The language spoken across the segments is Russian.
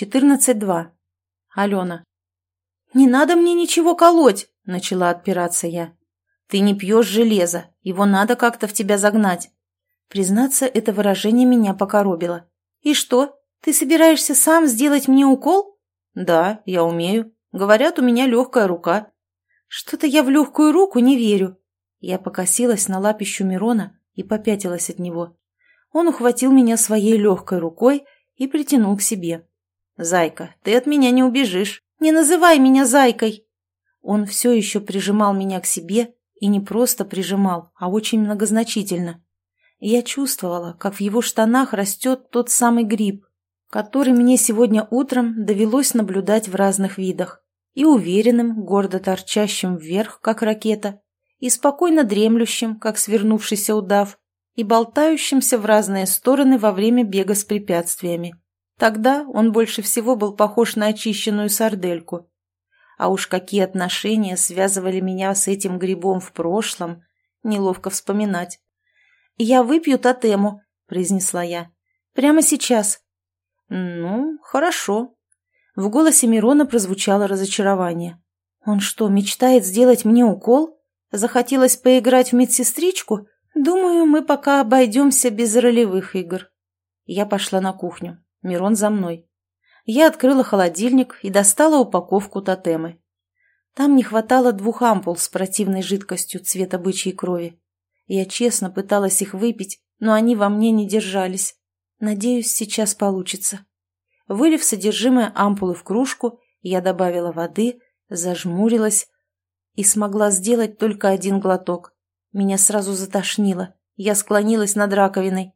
14.2. Алена. «Не надо мне ничего колоть!» – начала отпираться я. «Ты не пьешь железо, его надо как-то в тебя загнать». Признаться, это выражение меня покоробило. «И что, ты собираешься сам сделать мне укол?» «Да, я умею. Говорят, у меня легкая рука». «Что-то я в легкую руку не верю». Я покосилась на лапищу Мирона и попятилась от него. Он ухватил меня своей легкой рукой и притянул к себе. «Зайка, ты от меня не убежишь. Не называй меня зайкой!» Он все еще прижимал меня к себе, и не просто прижимал, а очень многозначительно. Я чувствовала, как в его штанах растет тот самый гриб, который мне сегодня утром довелось наблюдать в разных видах. И уверенным, гордо торчащим вверх, как ракета, и спокойно дремлющим, как свернувшийся удав, и болтающимся в разные стороны во время бега с препятствиями. Тогда он больше всего был похож на очищенную сардельку. А уж какие отношения связывали меня с этим грибом в прошлом, неловко вспоминать. «Я выпью тотему», — произнесла я. «Прямо сейчас». «Ну, хорошо». В голосе Мирона прозвучало разочарование. «Он что, мечтает сделать мне укол? Захотелось поиграть в медсестричку? Думаю, мы пока обойдемся без ролевых игр». Я пошла на кухню. Мирон за мной. Я открыла холодильник и достала упаковку тотемы. Там не хватало двух ампул с противной жидкостью цвета бычьей крови. Я честно пыталась их выпить, но они во мне не держались. Надеюсь, сейчас получится. Вылив содержимое ампулы в кружку, я добавила воды, зажмурилась и смогла сделать только один глоток. Меня сразу затошнило. Я склонилась над раковиной.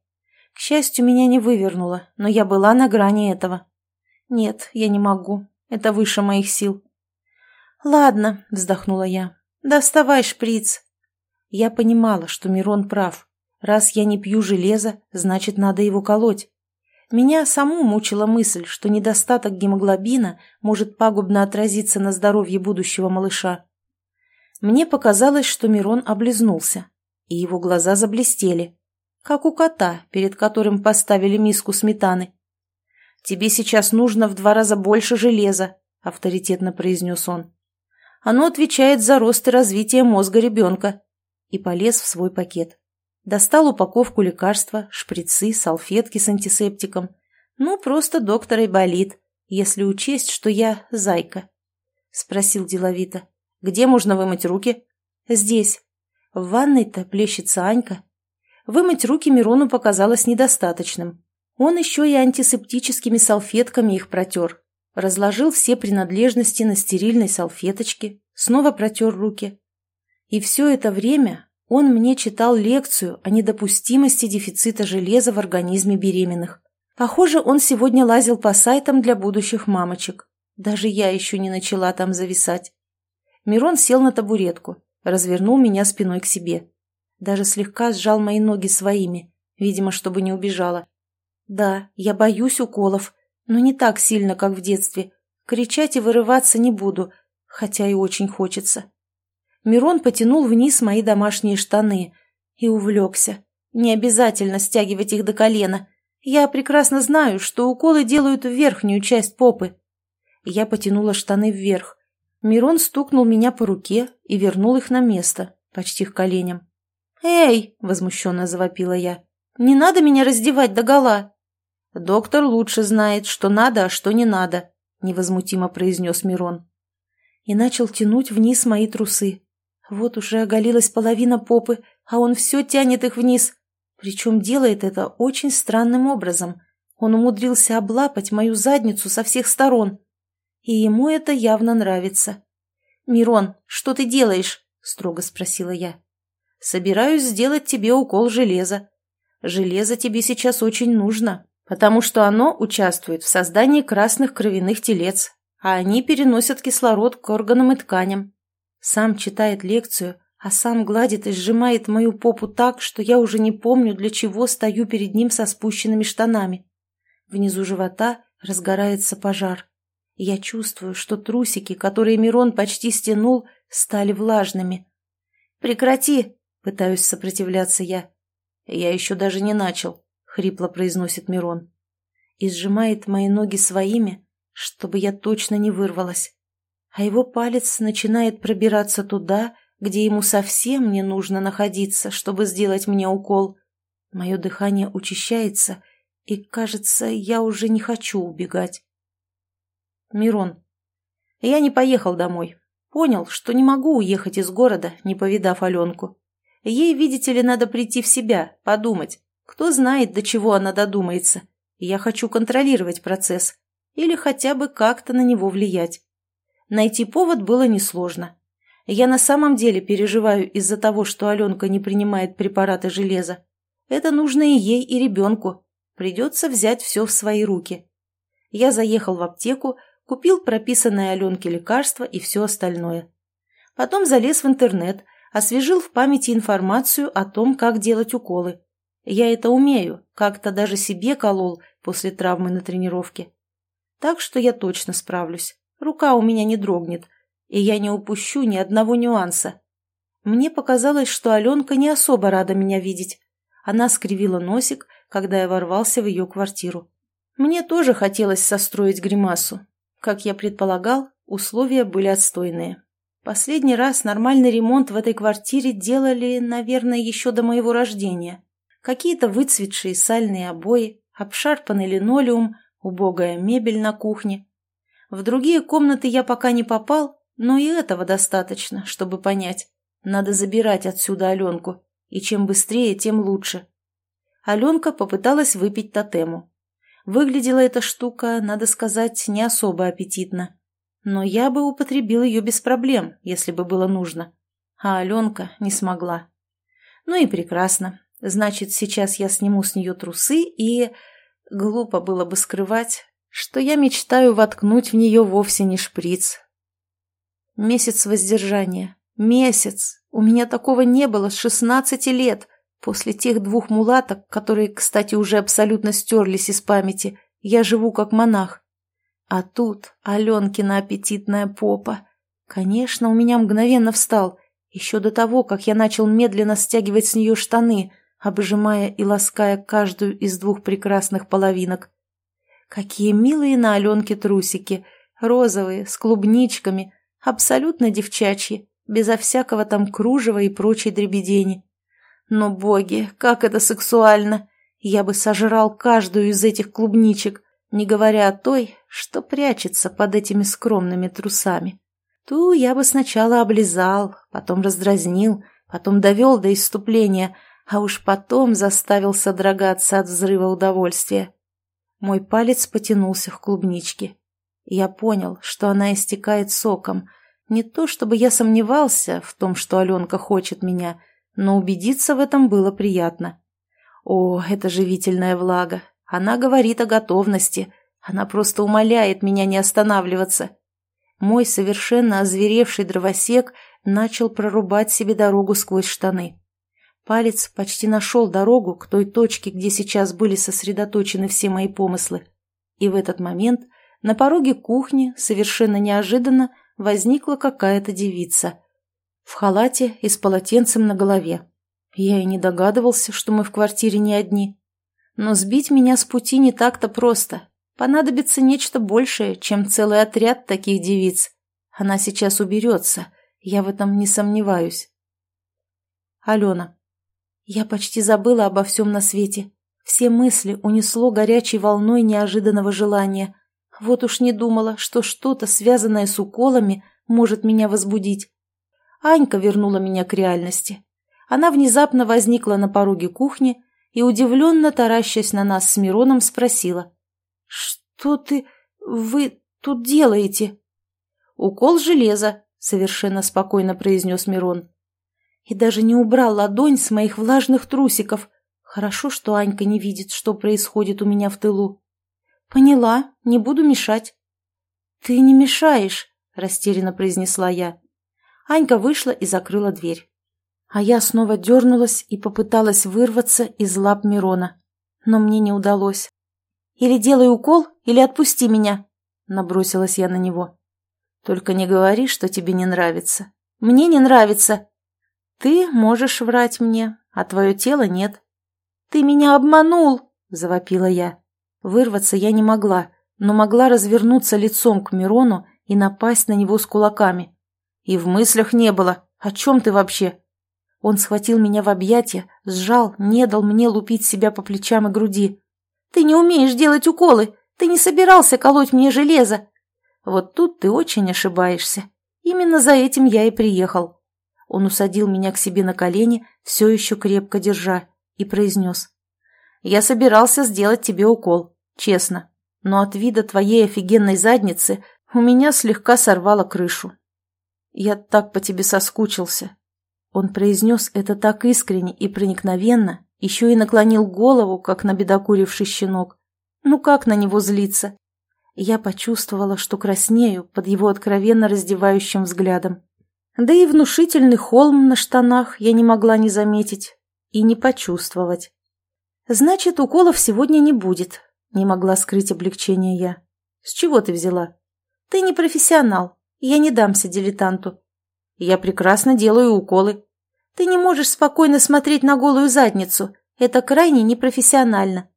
К счастью, меня не вывернуло, но я была на грани этого. Нет, я не могу. Это выше моих сил. «Ладно», — вздохнула я. «Доставай шприц». Я понимала, что Мирон прав. Раз я не пью железо, значит, надо его колоть. Меня саму мучила мысль, что недостаток гемоглобина может пагубно отразиться на здоровье будущего малыша. Мне показалось, что Мирон облизнулся, и его глаза заблестели как у кота, перед которым поставили миску сметаны. «Тебе сейчас нужно в два раза больше железа», — авторитетно произнес он. «Оно отвечает за рост и развитие мозга ребенка». И полез в свой пакет. Достал упаковку лекарства, шприцы, салфетки с антисептиком. Ну, просто доктора и болит, если учесть, что я зайка. Спросил деловито. «Где можно вымыть руки?» «Здесь. В ванной-то плещется Анька, Вымыть руки Мирону показалось недостаточным. Он еще и антисептическими салфетками их протер. Разложил все принадлежности на стерильной салфеточке, снова протер руки. И все это время он мне читал лекцию о недопустимости дефицита железа в организме беременных. Похоже, он сегодня лазил по сайтам для будущих мамочек. Даже я еще не начала там зависать. Мирон сел на табуретку, развернул меня спиной к себе. Даже слегка сжал мои ноги своими, видимо, чтобы не убежала. Да, я боюсь уколов, но не так сильно, как в детстве. Кричать и вырываться не буду, хотя и очень хочется. Мирон потянул вниз мои домашние штаны и увлекся. Не обязательно стягивать их до колена. Я прекрасно знаю, что уколы делают в верхнюю часть попы. Я потянула штаны вверх. Мирон стукнул меня по руке и вернул их на место, почти к коленям. «Эй!» – возмущенно завопила я. «Не надо меня раздевать догола!» «Доктор лучше знает, что надо, а что не надо», – невозмутимо произнес Мирон. И начал тянуть вниз мои трусы. Вот уже оголилась половина попы, а он все тянет их вниз. Причем делает это очень странным образом. Он умудрился облапать мою задницу со всех сторон. И ему это явно нравится. «Мирон, что ты делаешь?» – строго спросила я. Собираюсь сделать тебе укол железа. Железо тебе сейчас очень нужно, потому что оно участвует в создании красных кровяных телец, а они переносят кислород к органам и тканям. Сам читает лекцию, а сам гладит и сжимает мою попу так, что я уже не помню, для чего стою перед ним со спущенными штанами. Внизу живота разгорается пожар. Я чувствую, что трусики, которые Мирон почти стянул, стали влажными. «Прекрати!» Пытаюсь сопротивляться я. Я еще даже не начал, хрипло произносит Мирон. И сжимает мои ноги своими, чтобы я точно не вырвалась. А его палец начинает пробираться туда, где ему совсем не нужно находиться, чтобы сделать мне укол. Мое дыхание учащается, и, кажется, я уже не хочу убегать. Мирон. Я не поехал домой. Понял, что не могу уехать из города, не повидав Аленку. Ей, видите ли, надо прийти в себя, подумать. Кто знает, до чего она додумается. Я хочу контролировать процесс. Или хотя бы как-то на него влиять. Найти повод было несложно. Я на самом деле переживаю из-за того, что Аленка не принимает препараты железа. Это нужно и ей, и ребенку. Придется взять все в свои руки. Я заехал в аптеку, купил прописанное Аленке лекарство и все остальное. Потом залез в интернет, освежил в памяти информацию о том, как делать уколы. Я это умею, как-то даже себе колол после травмы на тренировке. Так что я точно справлюсь. Рука у меня не дрогнет, и я не упущу ни одного нюанса. Мне показалось, что Аленка не особо рада меня видеть. Она скривила носик, когда я ворвался в ее квартиру. Мне тоже хотелось состроить гримасу. Как я предполагал, условия были отстойные. Последний раз нормальный ремонт в этой квартире делали, наверное, еще до моего рождения. Какие-то выцветшие сальные обои, обшарпанный линолеум, убогая мебель на кухне. В другие комнаты я пока не попал, но и этого достаточно, чтобы понять. Надо забирать отсюда Аленку, и чем быстрее, тем лучше. Аленка попыталась выпить тотему. Выглядела эта штука, надо сказать, не особо аппетитно. Но я бы употребил ее без проблем, если бы было нужно. А Аленка не смогла. Ну и прекрасно. Значит, сейчас я сниму с нее трусы и... Глупо было бы скрывать, что я мечтаю воткнуть в нее вовсе не шприц. Месяц воздержания. Месяц. У меня такого не было с шестнадцати лет. После тех двух мулаток, которые, кстати, уже абсолютно стерлись из памяти, я живу как монах. А тут Аленкина аппетитная попа. Конечно, у меня мгновенно встал, еще до того, как я начал медленно стягивать с нее штаны, обжимая и лаская каждую из двух прекрасных половинок. Какие милые на Аленке трусики, розовые, с клубничками, абсолютно девчачьи, безо всякого там кружева и прочей дребедени. Но, боги, как это сексуально! Я бы сожрал каждую из этих клубничек, не говоря о той, что прячется под этими скромными трусами. Ту я бы сначала облизал, потом раздразнил, потом довел до иступления, а уж потом заставил содрогаться от взрыва удовольствия. Мой палец потянулся к клубничке. Я понял, что она истекает соком. Не то чтобы я сомневался в том, что Аленка хочет меня, но убедиться в этом было приятно. О, это живительная влага. Она говорит о готовности. Она просто умоляет меня не останавливаться. Мой совершенно озверевший дровосек начал прорубать себе дорогу сквозь штаны. Палец почти нашел дорогу к той точке, где сейчас были сосредоточены все мои помыслы. И в этот момент на пороге кухни совершенно неожиданно возникла какая-то девица. В халате и с полотенцем на голове. Я и не догадывался, что мы в квартире не одни. Но сбить меня с пути не так-то просто. Понадобится нечто большее, чем целый отряд таких девиц. Она сейчас уберется, я в этом не сомневаюсь. Алена. Я почти забыла обо всем на свете. Все мысли унесло горячей волной неожиданного желания. Вот уж не думала, что что-то, связанное с уколами, может меня возбудить. Анька вернула меня к реальности. Она внезапно возникла на пороге кухни и, удивленно таращась на нас с Мироном, спросила. «Что ты... вы тут делаете?» «Укол железа», — совершенно спокойно произнес Мирон и даже не убрал ладонь с моих влажных трусиков. Хорошо, что Анька не видит, что происходит у меня в тылу. Поняла, не буду мешать. Ты не мешаешь, растерянно произнесла я. Анька вышла и закрыла дверь. А я снова дернулась и попыталась вырваться из лап Мирона. Но мне не удалось. «Или делай укол, или отпусти меня!» Набросилась я на него. «Только не говори, что тебе не нравится». «Мне не нравится!» «Ты можешь врать мне, а твое тело нет». «Ты меня обманул!» – завопила я. Вырваться я не могла. но могла развернуться лицом к Мирону и напасть на него с кулаками. И в мыслях не было. О чем ты вообще? Он схватил меня в объятия, сжал, не дал мне лупить себя по плечам и груди. «Ты не умеешь делать уколы! Ты не собирался колоть мне железо!» «Вот тут ты очень ошибаешься. Именно за этим я и приехал». Он усадил меня к себе на колени, все еще крепко держа, и произнес. «Я собирался сделать тебе укол, честно, но от вида твоей офигенной задницы у меня слегка сорвало крышу. Я так по тебе соскучился, он произнес это так искренне и проникновенно, еще и наклонил голову, как набедокуривший щенок. Ну как на него злиться? Я почувствовала, что краснею под его откровенно раздевающим взглядом. Да и внушительный холм на штанах я не могла не заметить и не почувствовать. «Значит, уколов сегодня не будет», — не могла скрыть облегчение я. «С чего ты взяла?» «Ты не профессионал. Я не дамся дилетанту. Я прекрасно делаю уколы. Ты не можешь спокойно смотреть на голую задницу. Это крайне непрофессионально.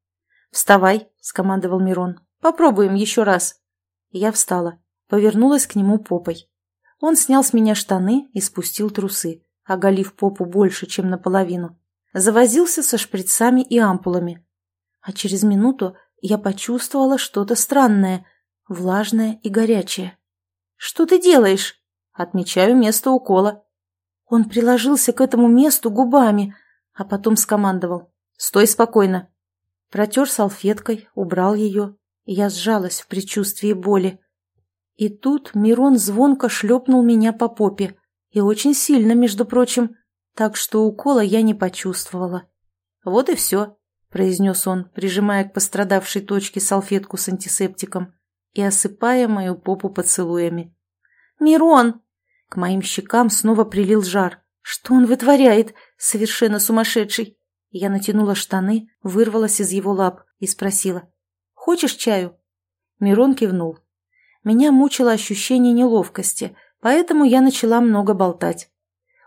«Вставай», — скомандовал Мирон. «Попробуем еще раз». Я встала, повернулась к нему попой. Он снял с меня штаны и спустил трусы, оголив попу больше, чем наполовину. Завозился со шприцами и ампулами. А через минуту я почувствовала что-то странное, влажное и горячее. «Что ты делаешь?» Отмечаю место укола. Он приложился к этому месту губами, а потом скомандовал. «Стой спокойно!» Протер салфеткой, убрал ее, и я сжалась в предчувствии боли. И тут Мирон звонко шлепнул меня по попе, и очень сильно, между прочим, так что укола я не почувствовала. «Вот и все», — произнес он, прижимая к пострадавшей точке салфетку с антисептиком и осыпая мою попу поцелуями. «Мирон!» К моим щекам снова прилил жар. Что он вытворяет? Совершенно сумасшедший. Я натянула штаны, вырвалась из его лап и спросила. «Хочешь чаю?» Мирон кивнул. Меня мучило ощущение неловкости, поэтому я начала много болтать.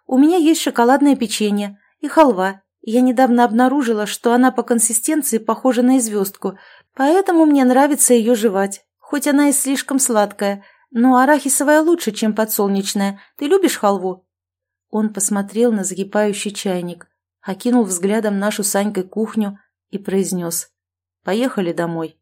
«У меня есть шоколадное печенье и халва. Я недавно обнаружила, что она по консистенции похожа на звездку, поэтому мне нравится ее жевать, хоть она и слишком сладкая, «Но арахисовая лучше, чем подсолнечная. Ты любишь халву?» Он посмотрел на закипающий чайник, окинул взглядом нашу с Анькой кухню и произнес. «Поехали домой».